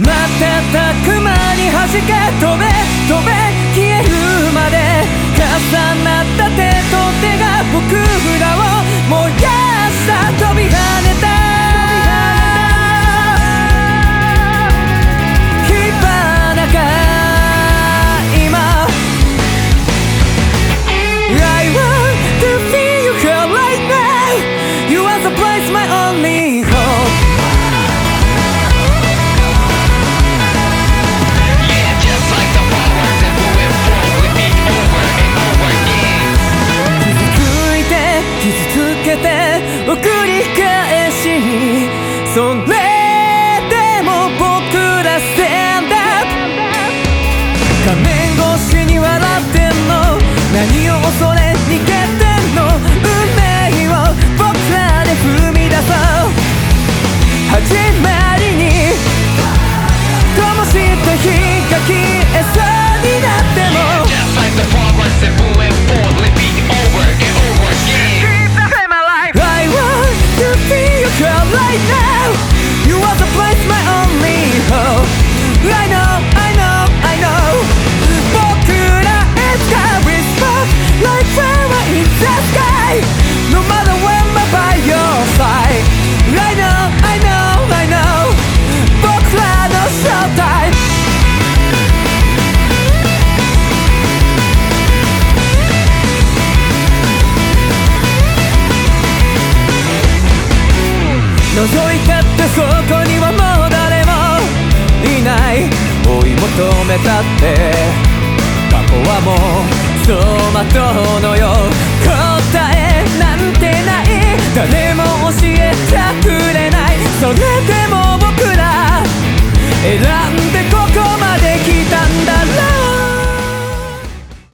瞬く間に弾け。飛べ飛べ。けて繰り返しそいたってそこにはもう誰もいない。追い求めたって過去はもうそうまとうのよ。答えなんてない。誰も教えてくれない。それでも僕ら選ぶ。